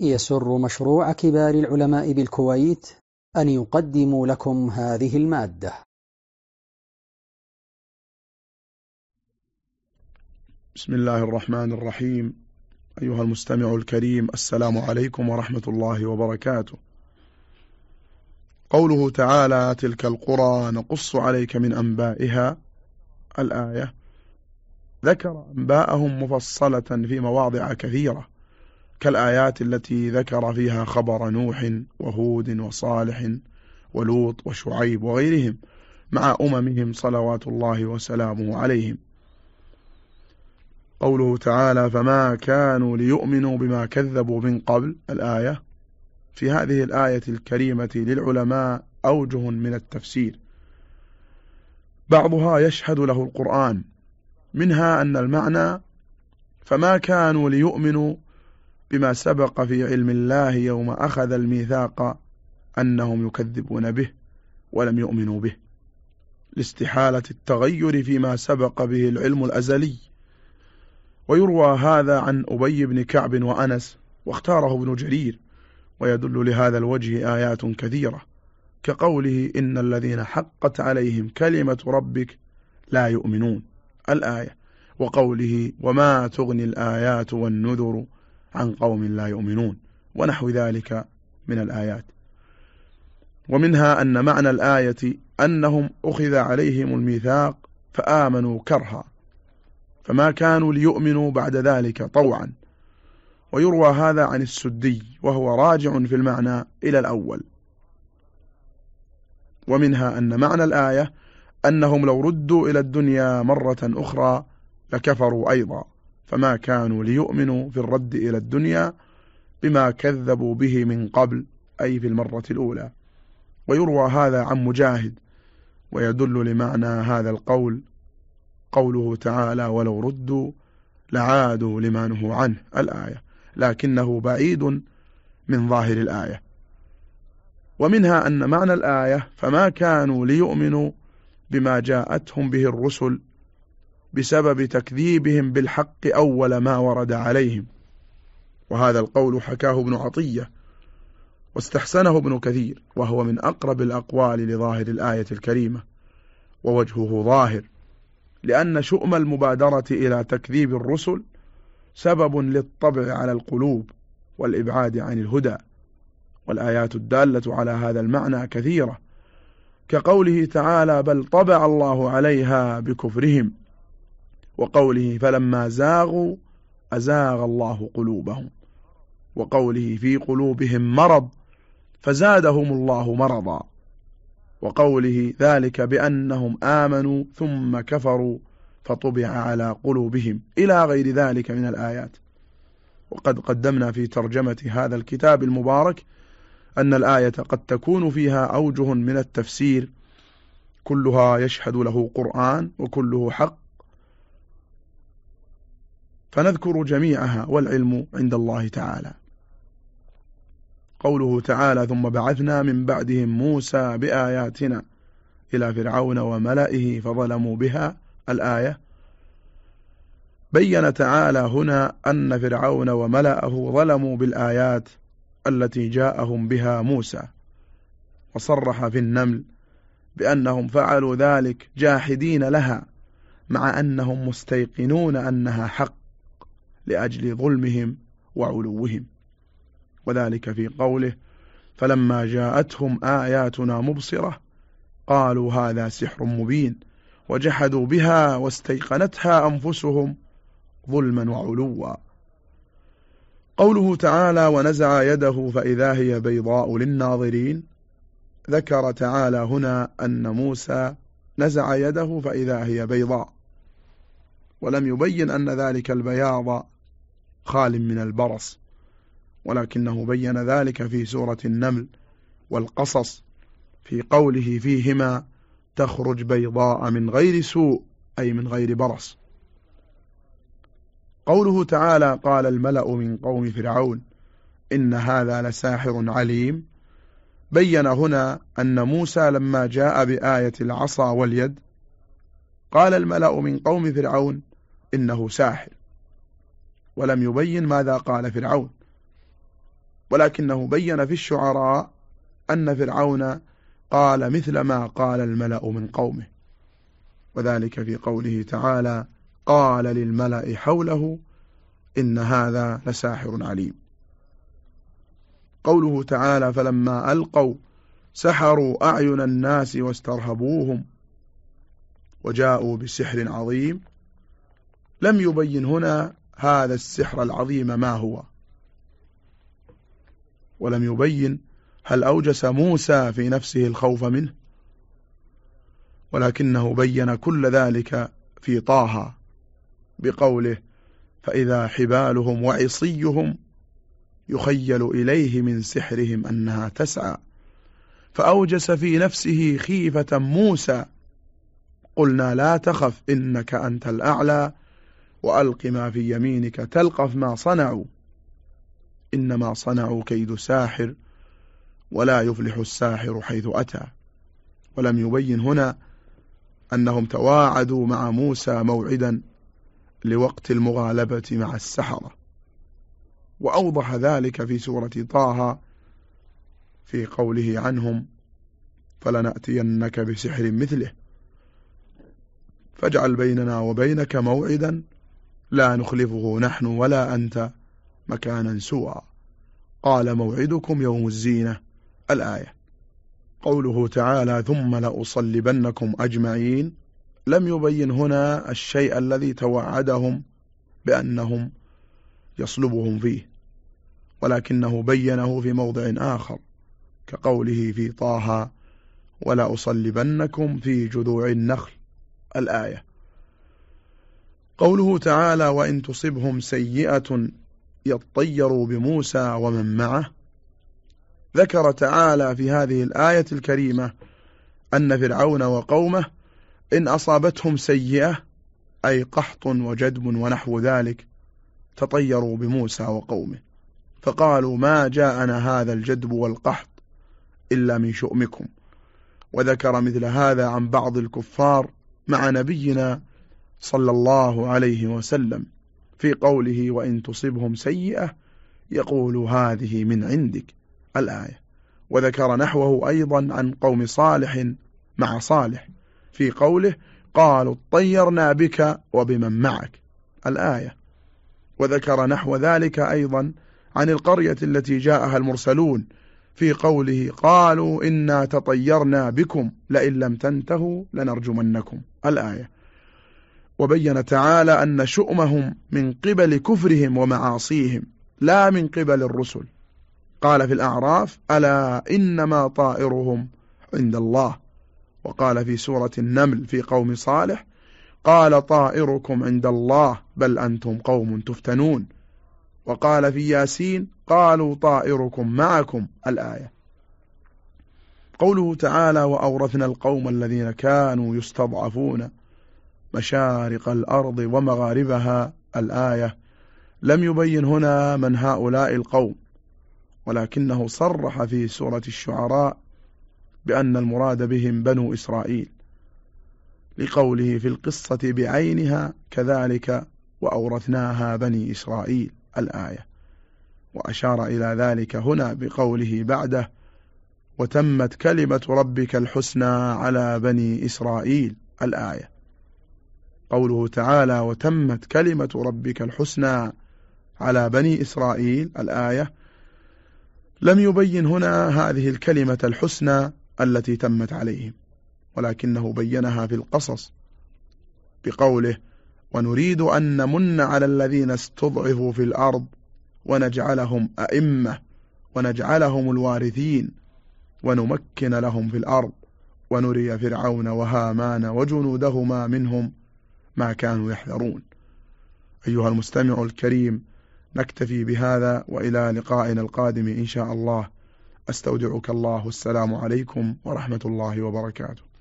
يسر مشروع كبار العلماء بالكويت أن يقدم لكم هذه المادة. بسم الله الرحمن الرحيم. أيها المستمع الكريم السلام عليكم ورحمة الله وبركاته. قوله تعالى تلك القرى نقص عليك من أنبائها الآية. ذكر أنباءهم مفصلة في مواضع كثيرة. كالآيات التي ذكر فيها خبر نوح وهود وصالح ولوط وشعيب وغيرهم مع أممهم صلوات الله وسلامه عليهم. قوله تعالى فما كانوا ليؤمنوا بما كذبوا من قبل الآية. في هذه الآية الكريمة للعلماء أوجه من التفسير. بعضها يشهد له القرآن. منها أن المعنى فما كانوا ليؤمنوا بما سبق في علم الله يوم أخذ الميثاق أنهم يكذبون به ولم يؤمنوا به. لاستحالة التغير فيما سبق به العلم الأزلي. ويروى هذا عن أبي بن كعب وأنس واختاره ابن جرير ويدل لهذا الوجه آيات كثيرة كقوله إن الذين حقت عليهم كلمة ربك لا يؤمنون. الآية وقوله وما تغني الآيات والنذر عن قوم لا يؤمنون ونحو ذلك من الآيات. ومنها أن معنى الآية أنهم أخذ عليهم الميثاق فآمنوا كرها فما كانوا ليؤمنوا بعد ذلك طوعا. ويروى هذا عن السدي وهو راجع في المعنى إلى الأول. ومنها أن معنى الآية أنهم لو ردوا إلى الدنيا مرة أخرى لكفروا أيضا. فما كانوا ليؤمنوا في الرد إلى الدنيا بما كذبوا به من قبل أي في المرة الأولى. ويروى هذا عن مجاهد ويدل لمعنى هذا القول. قوله تعالى ولو ردوا لعادوا لما نهوا عنه الآية. لكنه بعيد من ظاهر الآية. ومنها أن معنى الآية فما كانوا ليؤمنوا بما جاءتهم به الرسل بسبب تكذيبهم بالحق أول ما ورد عليهم. وهذا القول حكاه ابن عطية واستحسنه ابن كثير وهو من أقرب الأقوال لظاهر الآية الكريمة ووجهه ظاهر لأن شؤم المبادرة إلى تكذيب الرسل سبب للطبع على القلوب والإبعاد عن الهدى. والآيات الدالة على هذا المعنى كثيرة كقوله تعالى بل طبع الله عليها بكفرهم وقوله فلما زاغوا أزاغ الله قلوبهم وقوله في قلوبهم مرض فزادهم الله مرضا وقوله ذلك بأنهم آمنوا ثم كفروا فطبع على قلوبهم إلى غير ذلك من الآيات. وقد قدمنا في ترجمة هذا الكتاب المبارك أن الآية قد تكون فيها أوجه من التفسير كلها يشهد له قرآن وكله حق فنذكر جميعها والعلم عند الله تعالى. قوله تعالى ثم بعثنا من بعدهم موسى بآياتنا إلى فرعون وملئه فظلموا بها. الآية بين تعالى هنا أن فرعون وملأه ظلموا بالآيات التي جاءهم بها موسى وصرح في النمل بأنهم فعلوا ذلك جاحدين لها مع أنهم مستيقنون أنها حق لأجل ظلمهم وعلوهم. وذلك في قوله فلما جاءتهم آياتنا مبصرة قالوا هذا سحر مبين وجحدوا بها واستيقنتها أنفسهم ظلما وعلوا. قوله تعالى ونزع يده فإذا هي بيضاء للناظرين. ذكر تعالى هنا أن موسى نزع يده فإذا هي بيضاء. ولم يبين أن ذلك البياض خال من البرص ولكنه بين ذلك في سورة النمل والقصص في قوله فيهما تخرج بيضاء من غير سوء أي من غير برص. قوله تعالى قال الملأ من قوم فرعون إن هذا لساحر عليم. بين هنا أن موسى لما جاء بآية العصا واليد قال الملأ من قوم فرعون إنه ساحر. ولم يبين ماذا قال فرعون. ولكنه بين في الشعراء أن فرعون قال مثل ما قال الملأ من قومه. وذلك في قوله تعالى قال للملأ حوله إن هذا لساحر عليم. قوله تعالى فلما ألقوا سحروا أعين الناس واسترهبوهم وجاءوا بسحر عظيم. لم يبين هنا هذا السحر العظيم ما هو؟ ولم يبين هل أوجس موسى في نفسه الخوف منه؟ ولكنه بين كل ذلك في طه بقوله فإذا حبالهم وعصيهم يخيل إليه من سحرهم أنها تسعى. فأوجس في نفسه خيفة موسى قلنا لا تخف إنك أنت الأعلى. وألق ما في يمينك تلقف ما صنعوا. إنما صنعوا كيد ساحر ولا يفلح الساحر حيث أتى. ولم يبين هنا أنهم تواعدوا مع موسى موعدا لوقت المغالبة مع السحرة. وأوضح ذلك في سورة طه في قوله عنهم فلنأتينك بسحر مثله فاجعل بيننا وبينك موعدا لا نخلفه نحن ولا أنت مكانا سوى. قال موعدكم يوم الزينة الآية. قوله تعالى ثم لأصلبنكم أجمعين لم يبين هنا الشيء الذي توعدهم بأنهم يصلبهم فيه ولكنه بينه في موضع آخر كقوله في طه ولا أصلبنكم في جذوع النخل الآية. قوله تعالى وإن تصبهم سيئة يطيروا بموسى ومن معه ذكر تعالى في هذه الآية الكريمة أن فرعون وقومه إن أصابتهم سيئة أي قحط وجدب ونحو ذلك تطيروا بموسى وقومه. فقالوا ما جاءنا هذا الجدب والقحط إلا من شؤمكم. وذكر مثل هذا عن بعض الكفار مع نبينا صلى الله عليه وسلم في قوله وإن تصبهم سيئة يقول هذه من عندك الآية. وذكر نحوه أيضا عن قوم صالح مع صالح في قوله قالوا اطيرنا بك وبمن معك الآية. وذكر نحو ذلك أيضا عن القرية التي جاءها المرسلون في قوله قالوا إنا تطيرنا بكم لئن لم تنتهوا لنرجمنكم الآية. وبين تعالى أن شؤمهم من قبل كفرهم ومعاصيهم لا من قبل الرسل. قال في الأعراف ألا إنما طائرهم عند الله. وقال في سورة النمل في قوم صالح قال طائركم عند الله بل أنتم قوم تفتنون. وقال في ياسين قالوا طائركم معكم الآية. قوله تعالى وأورثنا القوم الذين كانوا يستضعفون مشارق الأرض ومغاربها الآية. لم يبين هنا من هؤلاء القوم ولكنه صرح في سورة الشعراء بأن المراد بهم بنو إسرائيل لقوله في القصة بعينها كذلك وأورثناها بني إسرائيل الآية. وأشار إلى ذلك هنا بقوله بعده وتمت كلمة ربك الحسنى على بني إسرائيل الآية. قوله تعالى وتمت كلمة ربك الحسنى على بني إسرائيل الآية. لم يبين هنا هذه الكلمة الحسنى التي تمت عليهم ولكنه بينها في القصص بقوله ونريد أن نمن على الذين استضعفوا في الأرض ونجعلهم أئمة ونجعلهم الوارثين ونمكن لهم في الأرض ونري فرعون وهامان وجنودهما منهم ما كانوا يحذرون. أيها المستمع الكريم نكتفي بهذا وإلى لقائنا القادم إن شاء الله. أستودعك الله. السلام عليكم ورحمة الله وبركاته.